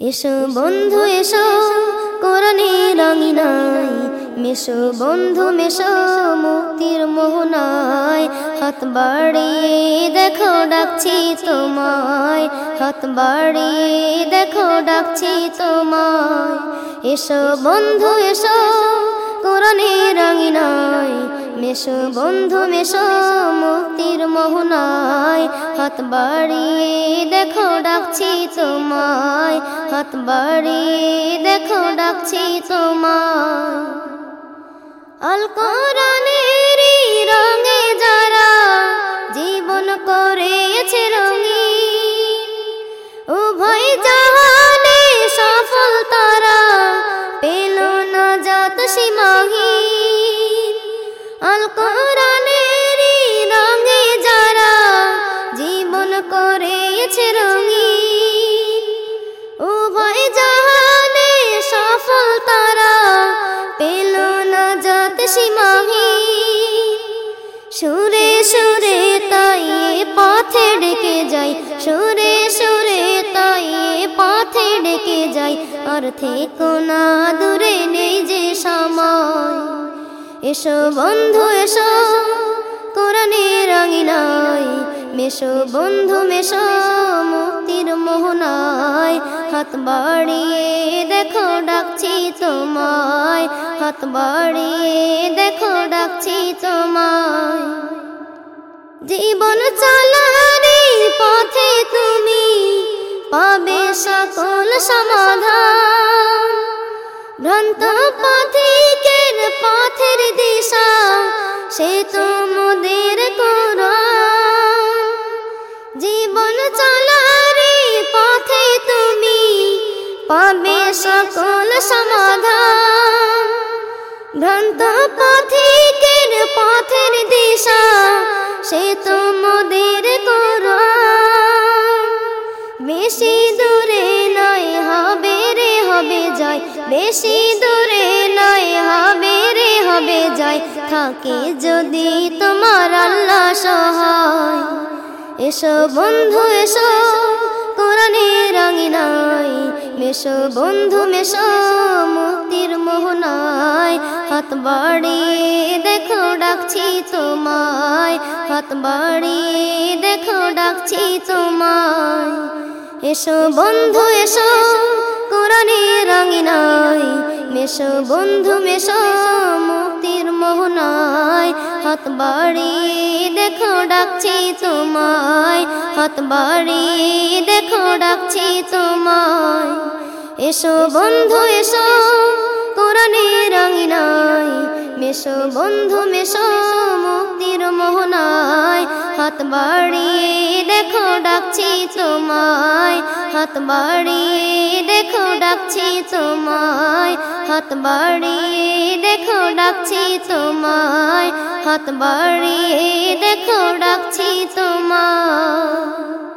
এসো বন্ধু, এসো কোরআনে রঙিনায় মেশো বন্ধু, মেশো, মুক্তির মোহনায় হাত বাড়িয়ে দেখো, ডাকছি তোমায়। হাত বাড়িয়ে দেখো, ডাকছি তোমায়। এসো বন্ধু, এসো মেশো, বন্ধু মেশো মুক্তির মোহনায়। হাত বাড়িয়ে দেখো, ডাকছি তোমায়। হাত বাড়িয়ে দেখো, ডাকছি তোমায়। আল কোরআনের রঙে যারা রঙে জীবন করেছে রঙিন, উভয় জাহানে সফল তারা পেল না যত সীমাহীন। সুরে সুরে তাই পথে ডেকে যাই, সুরে সুরে তাই পথে ডেকে যাই আর থেকো এসো বন্ধু, এসো। কোরআনে রঙিনাই মেশো বন্ধু, মেশো। মুক্তির মোহনায় হাত বাড়িয়ে দেখো, ডাকছি তোমায়। হাত বাড়িয়ে দেখো, ডাকছি তোমায়। জীবন চালারে পথে তুমি পাবে সকল সমাধান। ভ্রান্ত পথিকের সে তোমাদের কোরআন জীবন চলার পথে তুমি পাবে সকল সমাধান। ভ্রান্ত পথিকের পথের দিশা সে তোমাদের কোরআন বেশি দূরে নয় হবে রে, হবে যায় বেশি দূরে নয় হবে রে, হবে যায় থাকে যদি তোমার আল্লাহ সহায়। এসো বন্ধু, এসো, কোরআনে রঙিনাই মেশো বন্ধু, মেশো, মুক্তির মোহনায় হাত বাড়িয়ে দেখো, ডাকছি তোমায়। হাত বাড়িয়ে দেখো, ডাকছি তোমায়। এসো বন্ধু, এসো কোরআনে রঙিনাই মেশো বন্ধু, মেশো মুক্তির মোহনায় হাত বাড়িয়ে দেখো, ডাকছি তোমায়। হাত বাড়িয়ে দেখো, ডাকছি তোমায়। এসো বন্ধু, এসো কোরআনে রঙিনাই মেশো বন্ধু, মেশো মুক্তির ডাকছি তোমায়, হাত বাড়িয়ে দেখো, ডাকছি তোমায়, হাত বাড়িয়ে দেখো, ডাকছি তোমায়, হাত বাড়িয়ে দেখো, ডাকছি তোমায়।